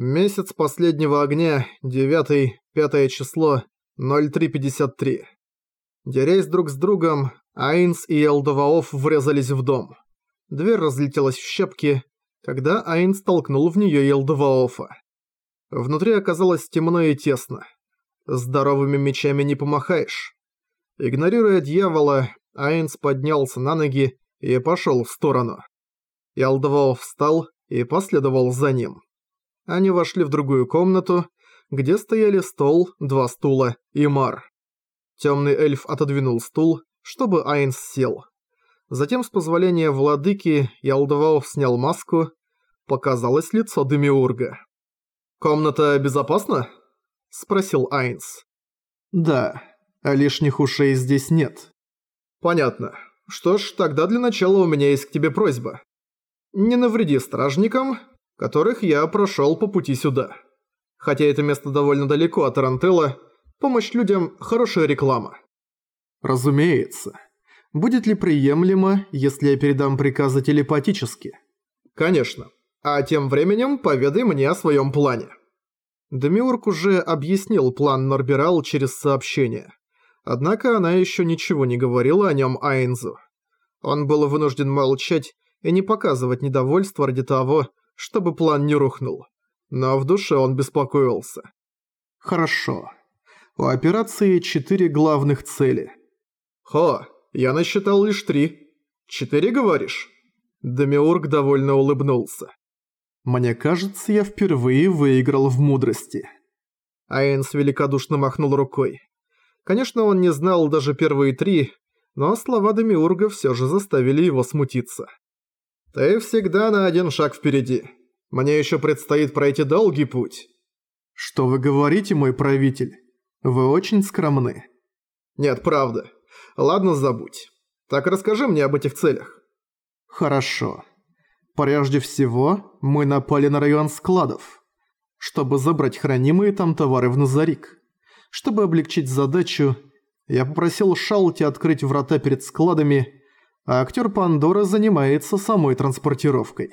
Месяц последнего огня, 9 5 число, 03.53. Дерясь друг с другом, Айнс и Элдоваоф врезались в дом. Дверь разлетелась в щепки, когда Айнс толкнул в нее Элдоваофа. Внутри оказалось темно и тесно. Здоровыми мечами не помахаешь. Игнорируя дьявола, Айнс поднялся на ноги и пошел в сторону. Ялдваоф встал и последовал за ним. Они вошли в другую комнату, где стояли стол, два стула и мар. Темный эльф отодвинул стул, чтобы Айнс сел. Затем, с позволения владыки, Ялдваоф снял маску, показалось лицо Демиурга. «Комната безопасна?» – спросил Айнс. «Да, а лишних ушей здесь нет». «Понятно. Что ж, тогда для начала у меня есть к тебе просьба. Не навреди стражникам, которых я прошел по пути сюда. Хотя это место довольно далеко от Тарантелла, помощь людям – хорошая реклама. Разумеется. Будет ли приемлемо, если я передам приказы телепатически? Конечно. А тем временем поведай мне о своем плане. Демиург уже объяснил план Норбирал через сообщение. Однако она еще ничего не говорила о нем Айнзу. Он был вынужден молчать и не показывать недовольства ради того, чтобы план не рухнул. Но в душе он беспокоился. Хорошо. У операции четыре главных цели. Хо, я насчитал лишь три. Четыре, говоришь? Демиург довольно улыбнулся. Мне кажется, я впервые выиграл в мудрости. Айнс великодушно махнул рукой. Конечно, он не знал даже первые три, но слова Демиурга все же заставили его смутиться. «Ты всегда на один шаг впереди. Мне еще предстоит пройти долгий путь». «Что вы говорите, мой правитель? Вы очень скромны». «Нет, правда. Ладно, забудь. Так расскажи мне об этих целях». «Хорошо. Прежде всего, мы напали на район складов, чтобы забрать хранимые там товары в Назарик. Чтобы облегчить задачу, я попросил Шалти открыть врата перед складами а актер Пандора занимается самой транспортировкой.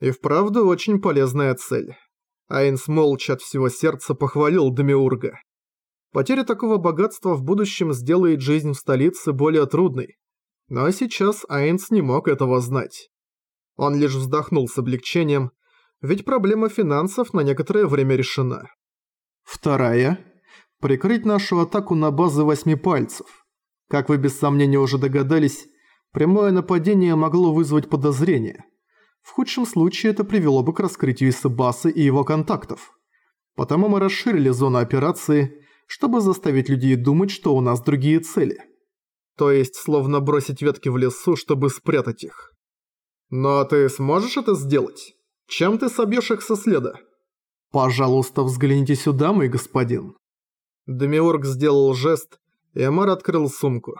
И вправду очень полезная цель. Айнс молча от всего сердца похвалил Демиурга. Потеря такого богатства в будущем сделает жизнь в столице более трудной. Но сейчас Айнс не мог этого знать. Он лишь вздохнул с облегчением, ведь проблема финансов на некоторое время решена. Вторая – прикрыть нашу атаку на базы восьми пальцев. Как вы без сомнения уже догадались, Прямое нападение могло вызвать подозрение. В худшем случае это привело бы к раскрытию Исабаса и его контактов. Потому мы расширили зону операции, чтобы заставить людей думать, что у нас другие цели. То есть, словно бросить ветки в лесу, чтобы спрятать их. Но ты сможешь это сделать? Чем ты собьешь их со следа? Пожалуйста, взгляните сюда, мой господин. Демиург сделал жест, и Амар открыл сумку.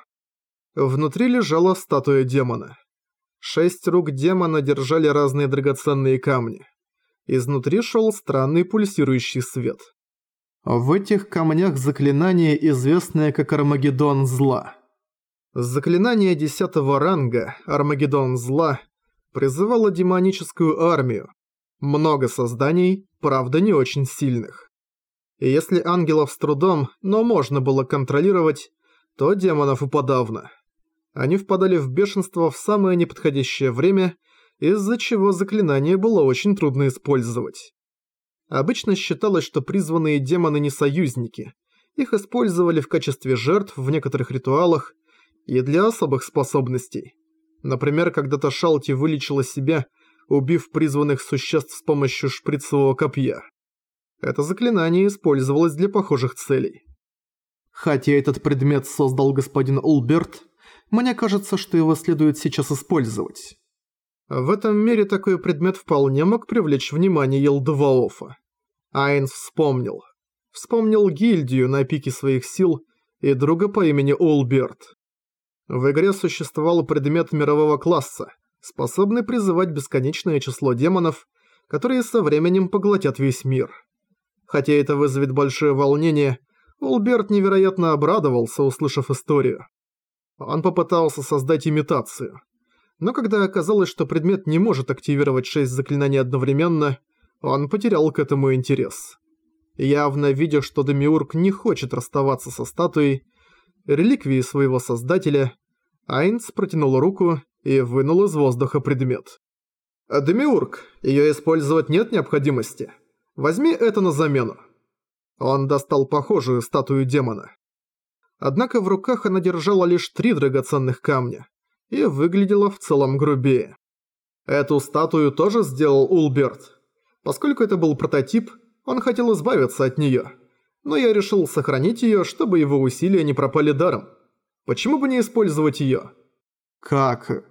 Внутри лежала статуя демона. Шесть рук демона держали разные драгоценные камни. Изнутри шел странный пульсирующий свет. В этих камнях заклинание, известное как Армагеддон Зла. Заклинание десятого ранга, Армагеддон Зла, призывало демоническую армию. Много созданий, правда не очень сильных. И если ангелов с трудом, но можно было контролировать, то демонов и подавно. Они впадали в бешенство в самое неподходящее время, из-за чего заклинание было очень трудно использовать. Обычно считалось, что призванные демоны не союзники. Их использовали в качестве жертв в некоторых ритуалах и для особых способностей. Например, когда-то Шалти вылечила себя, убив призванных существ с помощью шприцевого копья. Это заклинание использовалось для похожих целей. Хотя этот предмет создал господин Улберт, мне кажется, что его следует сейчас использовать. В этом мире такой предмет вполне мог привлечь внимание Елдваофа. Айнс вспомнил. Вспомнил гильдию на пике своих сил и друга по имени Олберт. В игре существовал предмет мирового класса, способный призывать бесконечное число демонов, которые со временем поглотят весь мир. Хотя это вызовет большое волнение, Олберт невероятно обрадовался, услышав историю. Он попытался создать имитацию. Но когда оказалось, что предмет не может активировать шесть заклинаний одновременно, он потерял к этому интерес. Явно видя, что Демиург не хочет расставаться со статуей, реликвией своего создателя, Айнс протянул руку и вынул из воздуха предмет. «Демиург, ее использовать нет необходимости. Возьми это на замену». Он достал похожую статую демона. Однако в руках она держала лишь три драгоценных камня и выглядела в целом грубее. Эту статую тоже сделал Улберт. Поскольку это был прототип, он хотел избавиться от нее. Но я решил сохранить ее, чтобы его усилия не пропали даром. Почему бы не использовать ее? Как?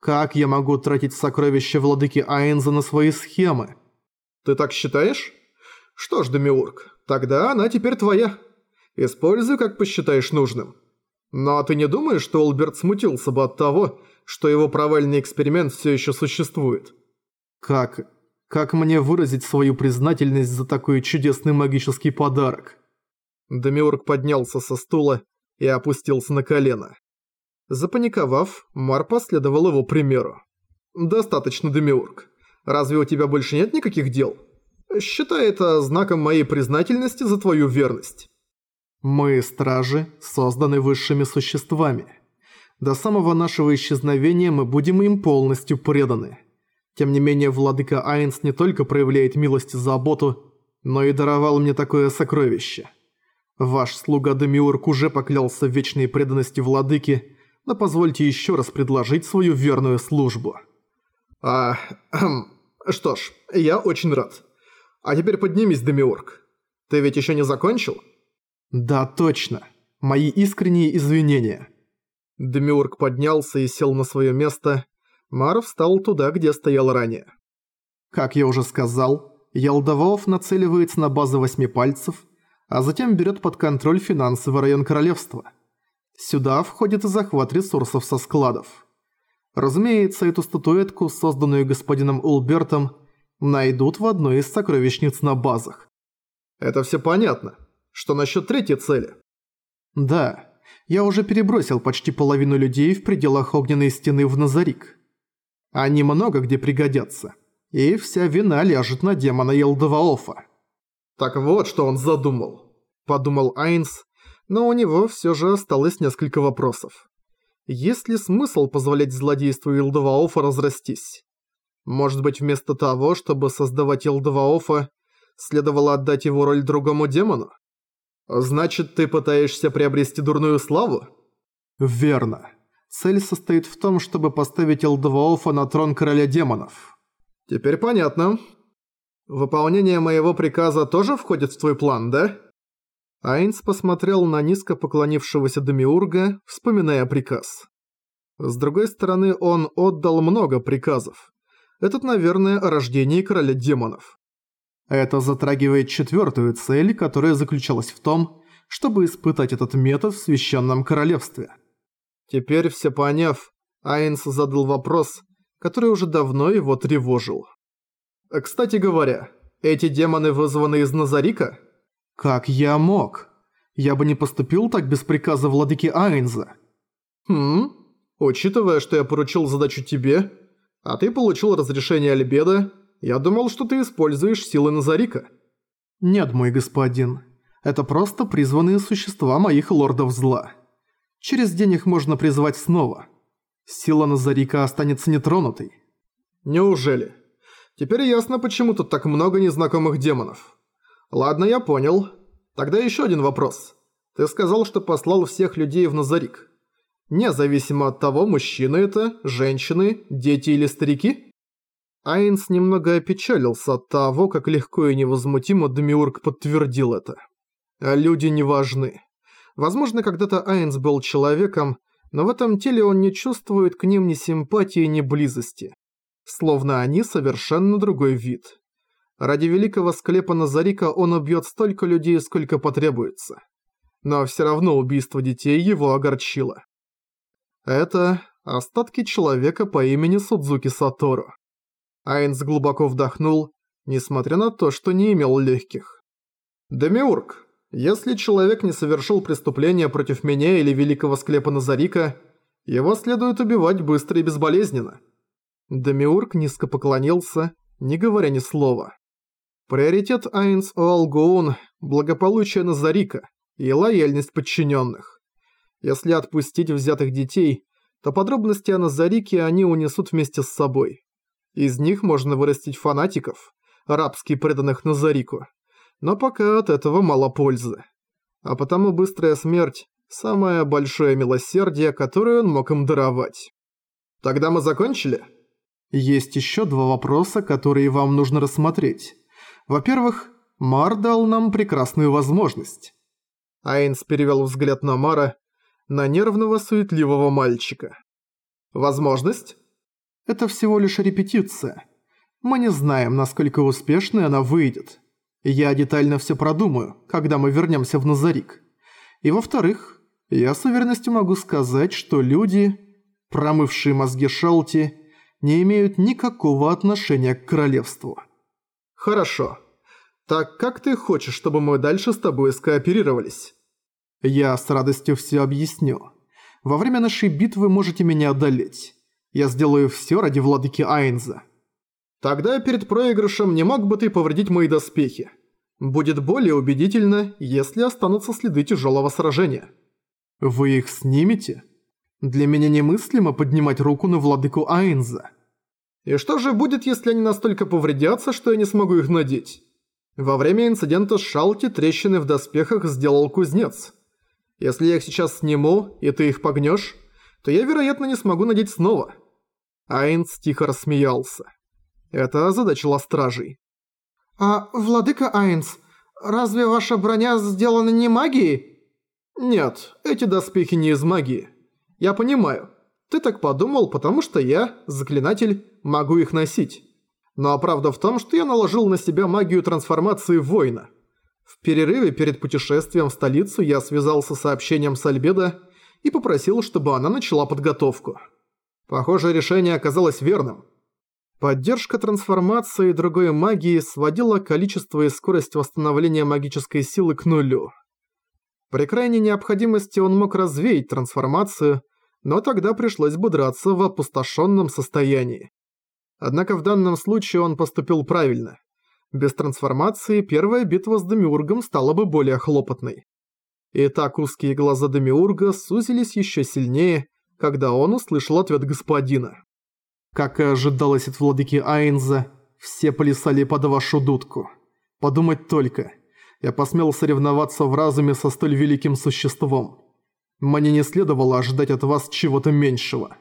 Как я могу тратить сокровища владыки Айнза на свои схемы? Ты так считаешь? Что ж, Демиург, тогда она теперь твоя. Используй, как посчитаешь нужным. Но ты не думаешь, что Олберт смутился бы от того, что его провальный эксперимент все еще существует? Как... как мне выразить свою признательность за такой чудесный магический подарок? Демиург поднялся со стула и опустился на колено. Запаниковав, Мар последовал его примеру. «Достаточно, Демиург. Разве у тебя больше нет никаких дел? Считай это знаком моей признательности за твою верность». Мы, стражи, созданы высшими существами. До самого нашего исчезновения мы будем им полностью преданы. Тем не менее, владыка Айнс не только проявляет милость и заботу, но и даровал мне такое сокровище. Ваш слуга Демиург уже поклялся в вечной преданности владыке, но позвольте еще раз предложить свою верную службу. А, что ж, я очень рад. А теперь поднимись, Демиург. Ты ведь еще не закончил? «Да, точно. Мои искренние извинения». Демиург поднялся и сел на свое место. Мар встал туда, где стоял ранее. Как я уже сказал, Ялдаваов нацеливается на базы восьми пальцев, а затем берет под контроль финансовый район королевства. Сюда входит и захват ресурсов со складов. Разумеется, эту статуэтку, созданную господином Улбертом, найдут в одной из сокровищниц на базах. Это все понятно. Что насчет третьей цели? Да, я уже перебросил почти половину людей в пределах огненной стены в Назарик. Они много где пригодятся. И вся вина ляжет на демона Елдаваофа. Так вот, что он задумал. Подумал Айнс, но у него все же осталось несколько вопросов. Есть ли смысл позволять злодейству Илдаваофа разрастись? Может быть, вместо того, чтобы создавать Илдаваофа, следовало отдать его роль другому демону? «Значит, ты пытаешься приобрести дурную славу?» «Верно. Цель состоит в том, чтобы поставить Элдваофа на трон короля демонов». «Теперь понятно. Выполнение моего приказа тоже входит в твой план, да?» Айнс посмотрел на низко поклонившегося Демиурга, вспоминая приказ. С другой стороны, он отдал много приказов. Этот, наверное, о рождении короля демонов. Это затрагивает четвертую цель, которая заключалась в том, чтобы испытать этот метод в Священном Королевстве. Теперь все поняв, Айнс задал вопрос, который уже давно его тревожил. «Кстати говоря, эти демоны вызваны из Назарика?» «Как я мог? Я бы не поступил так без приказа владыки Айнза». «Хм? Учитывая, что я поручил задачу тебе, а ты получил разрешение Альбеда, я думал, что ты используешь силы Назарика». «Нет, мой господин. Это просто призванные существа моих лордов зла. Через день их можно призвать снова. Сила Назарика останется нетронутой». «Неужели? Теперь ясно, почему тут так много незнакомых демонов. Ладно, я понял. Тогда еще один вопрос. Ты сказал, что послал всех людей в Назарик. Независимо от того, мужчины это, женщины, дети или старики?» Айнс немного опечалился от того, как легко и невозмутимо Демиург подтвердил это. А люди не важны. Возможно, когда-то Айнс был человеком, но в этом теле он не чувствует к ним ни симпатии, ни близости. Словно они совершенно другой вид. Ради великого склепа Назарика он убьет столько людей, сколько потребуется. Но все равно убийство детей его огорчило. Это остатки человека по имени Судзуки Сатору. Айнс глубоко вдохнул, несмотря на то, что не имел легких. «Демиург, если человек не совершил преступления против меня или великого склепа Назарика, его следует убивать быстро и безболезненно». Демиург низко поклонился, не говоря ни слова. Приоритет Айнс Оалгоун – благополучие Назарика и лояльность подчиненных. Если отпустить взятых детей, то подробности о Назарике они унесут вместе с собой. Из них можно вырастить фанатиков, рабски преданных Назарику. Но пока от этого мало пользы. А потому быстрая смерть – самое большое милосердие, которое он мог им даровать. Тогда мы закончили? Есть еще два вопроса, которые вам нужно рассмотреть. Во-первых, Мар дал нам прекрасную возможность. Айнс перевел взгляд на Мара, на нервного суетливого мальчика. Возможность? Это всего лишь репетиция. Мы не знаем, насколько успешной она выйдет. Я детально все продумаю, когда мы вернемся в Назарик. И во-вторых, я с уверенностью могу сказать, что люди, промывшие мозги Шалти, не имеют никакого отношения к королевству. Хорошо. Так как ты хочешь, чтобы мы дальше с тобой скооперировались? Я с радостью все объясню. Во время нашей битвы можете меня одолеть. Я сделаю все ради владыки Айнза. Тогда перед проигрышем не мог бы ты повредить мои доспехи. Будет более убедительно, если останутся следы тяжелого сражения. Вы их снимете? Для меня немыслимо поднимать руку на владыку Айнза. И что же будет, если они настолько повредятся, что я не смогу их надеть? Во время инцидента с Шалти трещины в доспехах сделал кузнец. Если я их сейчас сниму, и ты их погнешь, то я, вероятно, не смогу надеть снова. Айнс тихо рассмеялся. Это озадачило стражей. «А, владыка Айнс, разве ваша броня сделана не магией?» «Нет, эти доспехи не из магии. Я понимаю, ты так подумал, потому что я, заклинатель, могу их носить. Но правда в том, что я наложил на себя магию трансформации воина. В перерыве перед путешествием в столицу я связался с сообщением с Альбедо и попросил, чтобы она начала подготовку. Похоже, решение оказалось верным. Поддержка трансформации другой магии сводила количество и скорость восстановления магической силы к нулю. При крайней необходимости он мог развеять трансформацию – но тогда пришлось бы драться в опустошенном состоянии. Однако в данном случае он поступил правильно. Без трансформации первая битва с Демиургом стала бы более хлопотной. И так узкие глаза Демиурга сузились еще сильнее, когда он услышал ответ господина. Как и ожидалось от владыки Айнза, все плясали под вашу дудку. Подумать только, я посмел соревноваться в разуме со столь великим существом. Мне не следовало ожидать от вас чего-то меньшего».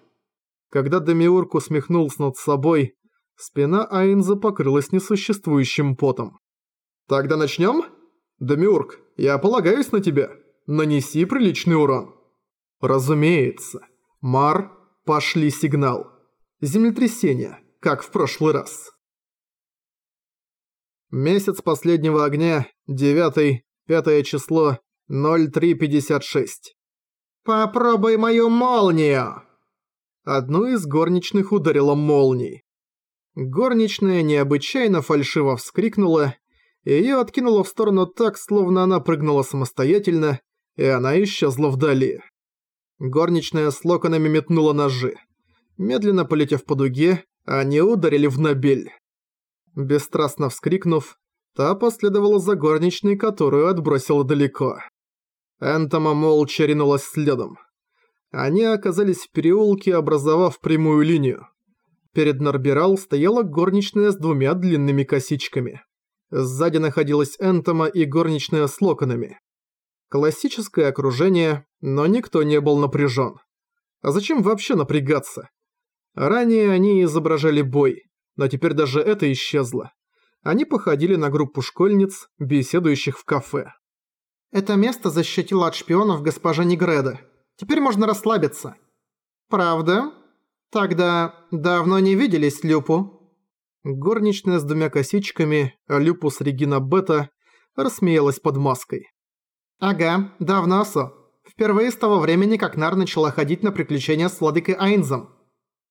Когда Демиург усмехнулся над собой, спина Айнза покрылась несуществующим потом. «Тогда начнем? Демиург, я полагаюсь на тебя. Нанеси приличный урон». «Разумеется. Мар, пошли сигнал. Землетрясение, как в прошлый раз». Месяц последнего огня, 9 пятое число, 0356. «Попробуй мою молнию!» Одну из горничных ударила молнией. Горничная необычайно фальшиво вскрикнула, и её откинуло в сторону так, словно она прыгнула самостоятельно, и она исчезла вдали. Горничная с локонами метнула ножи. Медленно полетев по дуге, они ударили в набель. Бесстрастно вскрикнув, та последовала за горничной, которую отбросила далеко. Энтома молча ринулась следом. Они оказались в переулке, образовав прямую линию. Перед Нарбирал стояла горничная с двумя длинными косичками. Сзади находилась Энтома и горничная с локонами. Классическое окружение, но никто не был напряжен. А зачем вообще напрягаться? Ранее они изображали бой, но теперь даже это исчезло. Они походили на группу школьниц, беседующих в кафе. Это место защитило от шпионов госпожа Негреда. Теперь можно расслабиться. Правда? Тогда давно не виделись, Люпу. Горничная с двумя косичками, а Люпус Регина Бета, рассмеялась под маской. Ага, давно, Со. Впервые с того времени, как Нар начала ходить на приключения с владыкой Айнзом.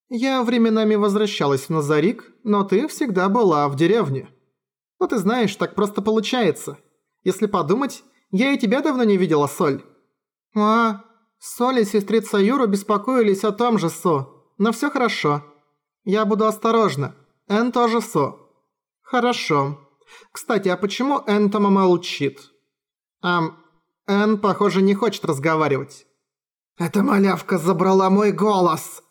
Я временами возвращалась в Назарик, но ты всегда была в деревне. Ну ты знаешь, так просто получается. Если подумать, я и тебя давно не видела, Соль». «А, Соль и сестрица Юра беспокоились о том же, Со. Но всё хорошо. Я буду осторожна. Эн тоже Со». «Хорошо. Кстати, а почему Энтома молчит? Ам, Эн, похоже, не хочет разговаривать. «Эта малявка забрала мой голос!»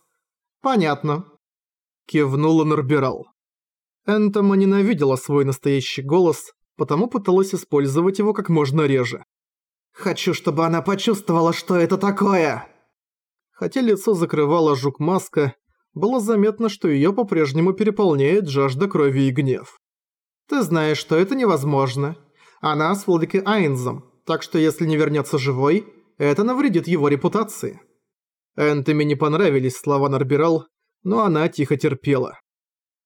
«Понятно», — кивнула Норбирал. Энтома ненавидела свой настоящий голос, потому пыталась использовать его как можно реже. «Хочу, чтобы она почувствовала, что это такое!» Хотя лицо закрывала жук-маска, было заметно, что её по-прежнему переполняет жажда крови и гнев. «Ты знаешь, что это невозможно. Она с Владыки Айнзом, так что если не вернётся живой, это навредит его репутации». Энтоми не понравились слова Нарбирал, но она тихо терпела.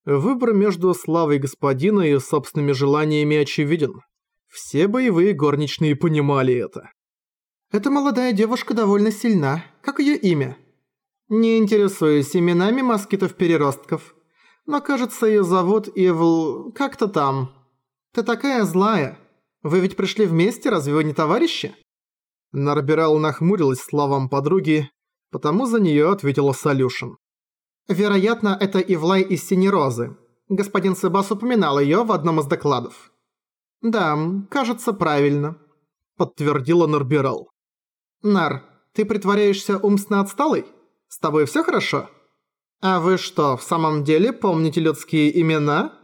Выбор между славой господина и собственными желаниями очевиден. Все боевые горничные понимали это. «Эта молодая девушка довольно сильна. Как её имя?» «Не интересуюсь именами москитов-переростков. Но кажется, её зовут Ивл... как-то там. Ты такая злая. Вы ведь пришли вместе, разве вы не товарищи?» Нарбирал нахмурилась словам подруги, потому за неё ответила Солюшен. «Вероятно, это Ивлай из Синерозы. Господин Себас упоминал её в одном из докладов». «Да, кажется, правильно», — подтвердила Нарбирал. «Нар, ты притворяешься умственно отсталой?» С тобой всё хорошо? А вы что, в самом деле помните людские имена?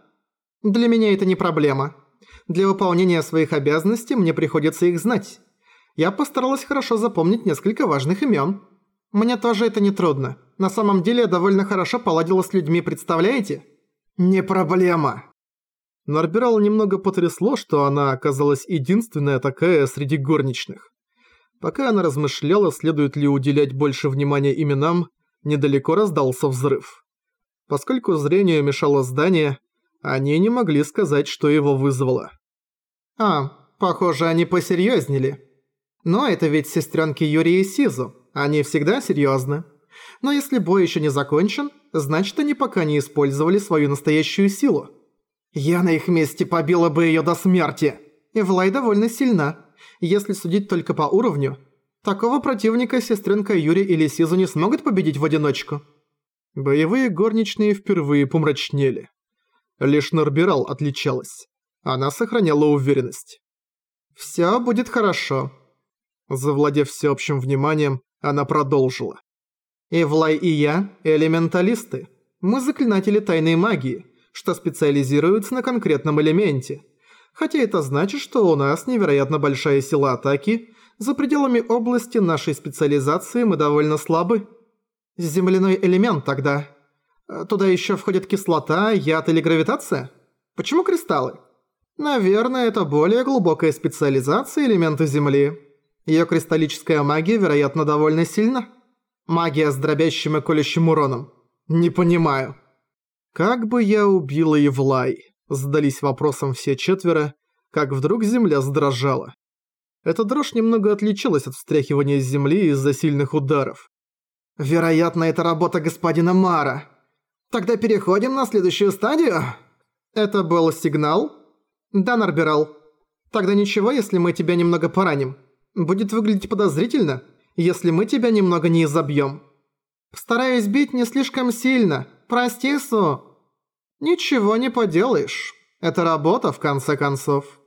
Для меня это не проблема. Для выполнения своих обязанностей мне приходится их знать. Я постаралась хорошо запомнить несколько важных имён. Мне тоже это не трудно. На самом деле я довольно хорошо поладила с людьми, представляете? Не проблема. Нарбирал немного потрясло, что она оказалась единственная такая среди горничных. Пока она размышляла, следует ли уделять больше внимания именам, недалеко раздался взрыв. Поскольку зрению мешало здание, они не могли сказать, что его вызвало. «А, похоже, они посерьезнели. Но это ведь сестренки Юрия и Сизу, они всегда серьезны. Но если бой еще не закончен, значит они пока не использовали свою настоящую силу. Я на их месте побила бы ее до смерти. И Влай довольно сильна. Если судить только по уровню, такого противника сестренка Юри или Сизу не смогут победить в одиночку. Боевые горничные впервые помрачнели. Лишь Норбирал отличалась. Она сохраняла уверенность. «Всё будет хорошо». Завладев всеобщим вниманием, она продолжила. «Эвлай и я – элементалисты. Мы заклинатели тайной магии, что специализируются на конкретном элементе – хотя это значит, что у нас невероятно большая сила атаки, за пределами области нашей специализации мы довольно слабы. Земляной элемент тогда. Туда еще входит кислота, яд или гравитация? Почему кристаллы? Наверное, это более глубокая специализация элемента Земли. Ее кристаллическая магия, вероятно, довольно сильна. Магия с дробящим и колющим уроном. Не понимаю. Как бы я убила Евлай? Задались вопросом все четверо, как вдруг земля задрожала. Эта дрожь немного отличалась от встряхивания земли из-за сильных ударов. «Вероятно, это работа господина Мара. Тогда переходим на следующую стадию?» «Это был сигнал?» «Да, Нарбирал. Тогда ничего, если мы тебя немного пораним. Будет выглядеть подозрительно, если мы тебя немного не изобьем. Стараюсь бить не слишком сильно. Прости, Су». «Ничего не поделаешь. Это работа, в конце концов».